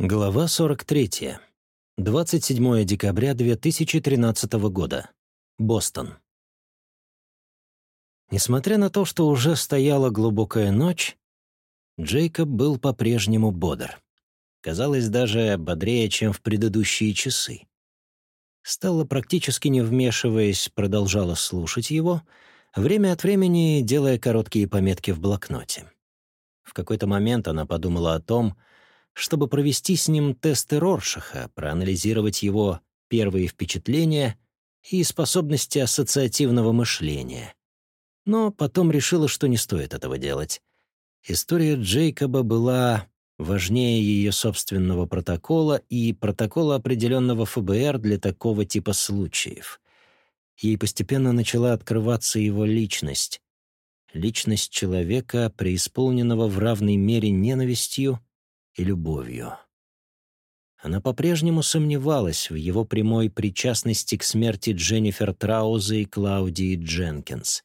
Глава 43. 27 декабря 2013 года. Бостон. Несмотря на то, что уже стояла глубокая ночь, Джейкоб был по-прежнему бодр. Казалось, даже бодрее, чем в предыдущие часы. Стелла, практически не вмешиваясь, продолжала слушать его, время от времени делая короткие пометки в блокноте. В какой-то момент она подумала о том, чтобы провести с ним тесты Роршаха, проанализировать его первые впечатления и способности ассоциативного мышления. Но потом решила, что не стоит этого делать. История Джейкоба была важнее ее собственного протокола и протокола определенного ФБР для такого типа случаев. Ей постепенно начала открываться его личность. Личность человека, преисполненного в равной мере ненавистью и любовью. Она по-прежнему сомневалась в его прямой причастности к смерти Дженнифер Трауза и Клаудии Дженкинс.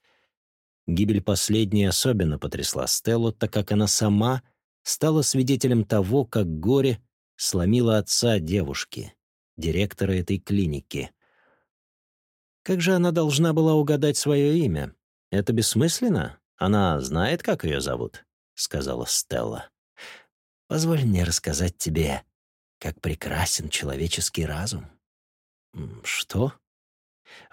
Гибель последней особенно потрясла Стеллу, так как она сама стала свидетелем того, как горе сломило отца девушки, директора этой клиники. Как же она должна была угадать свое имя? Это бессмысленно? Она знает, как ее зовут, — сказала Стелла. Позволь мне рассказать тебе, как прекрасен человеческий разум. Что?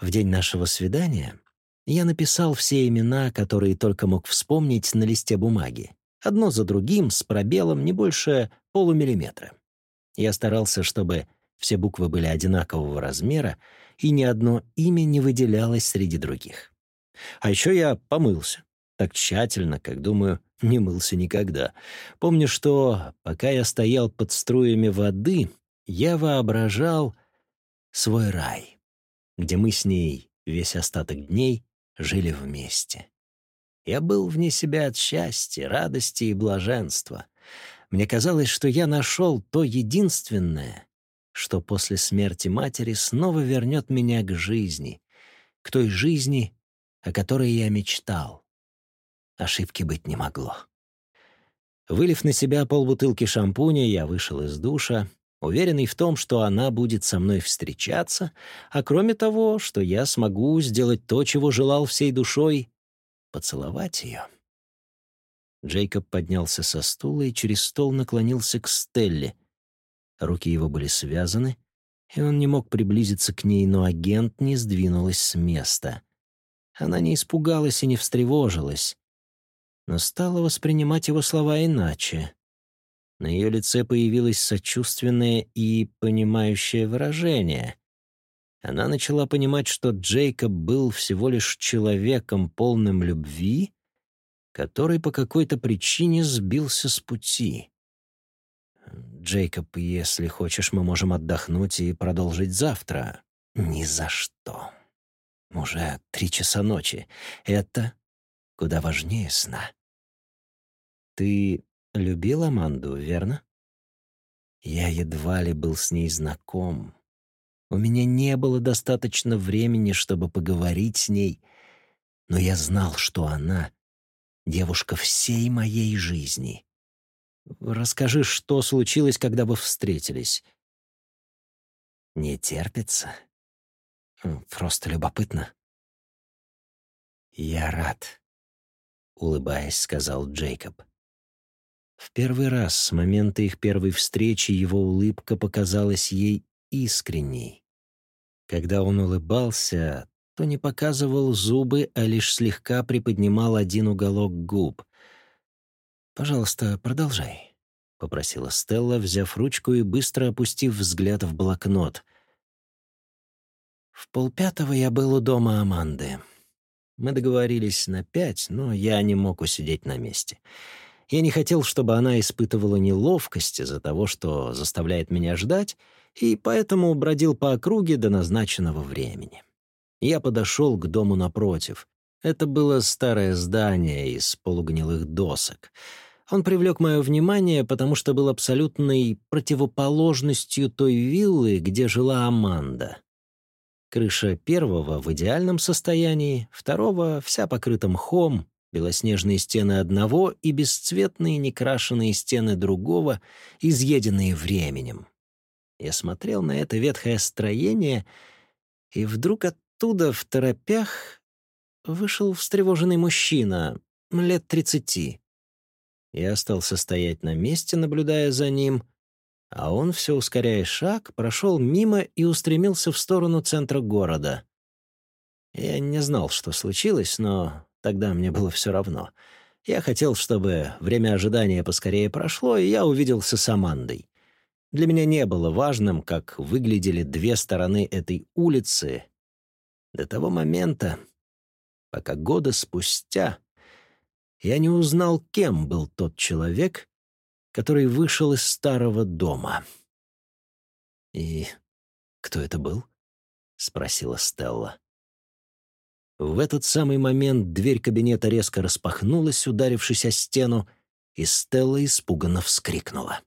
В день нашего свидания я написал все имена, которые только мог вспомнить на листе бумаги, одно за другим, с пробелом не больше полумиллиметра. Я старался, чтобы все буквы были одинакового размера, и ни одно имя не выделялось среди других. А еще я помылся так тщательно, как, думаю, не мылся никогда. Помню, что, пока я стоял под струями воды, я воображал свой рай, где мы с ней весь остаток дней жили вместе. Я был вне себя от счастья, радости и блаженства. Мне казалось, что я нашел то единственное, что после смерти матери снова вернет меня к жизни, к той жизни, о которой я мечтал. Ошибки быть не могло. Вылив на себя полбутылки шампуня, я вышел из душа, уверенный в том, что она будет со мной встречаться, а кроме того, что я смогу сделать то, чего желал всей душой — поцеловать ее. Джейкоб поднялся со стула и через стол наклонился к Стелле. Руки его были связаны, и он не мог приблизиться к ней, но агент не сдвинулась с места. Она не испугалась и не встревожилась но стала воспринимать его слова иначе. На ее лице появилось сочувственное и понимающее выражение. Она начала понимать, что Джейкоб был всего лишь человеком, полным любви, который по какой-то причине сбился с пути. «Джейкоб, если хочешь, мы можем отдохнуть и продолжить завтра». «Ни за что. Уже три часа ночи. Это куда важнее сна». Ты любил Аманду, верно? Я едва ли был с ней знаком. У меня не было достаточно времени, чтобы поговорить с ней, но я знал, что она — девушка всей моей жизни. Расскажи, что случилось, когда вы встретились. Не терпится? Просто любопытно. Я рад, — улыбаясь, сказал Джейкоб. В первый раз с момента их первой встречи его улыбка показалась ей искренней. Когда он улыбался, то не показывал зубы, а лишь слегка приподнимал один уголок губ. «Пожалуйста, продолжай», — попросила Стелла, взяв ручку и быстро опустив взгляд в блокнот. В полпятого я был у дома Аманды. Мы договорились на пять, но я не мог усидеть на месте. Я не хотел, чтобы она испытывала неловкость из-за того, что заставляет меня ждать, и поэтому бродил по округе до назначенного времени. Я подошел к дому напротив. Это было старое здание из полугнилых досок. Он привлек мое внимание, потому что был абсолютной противоположностью той виллы, где жила Аманда. Крыша первого в идеальном состоянии, второго вся покрыта мхом, белоснежные стены одного и бесцветные некрашенные стены другого, изъеденные временем. Я смотрел на это ветхое строение, и вдруг оттуда в торопях вышел встревоженный мужчина, лет тридцати. Я остался стоять на месте, наблюдая за ним, а он, все ускоряя шаг, прошел мимо и устремился в сторону центра города. Я не знал, что случилось, но тогда мне было все равно. Я хотел, чтобы время ожидания поскорее прошло, и я увиделся с Амандой. Для меня не было важным, как выглядели две стороны этой улицы до того момента, пока года спустя я не узнал, кем был тот человек, который вышел из старого дома. «И кто это был?» — спросила Стелла. В этот самый момент дверь кабинета резко распахнулась, ударившись о стену, и Стелла испуганно вскрикнула.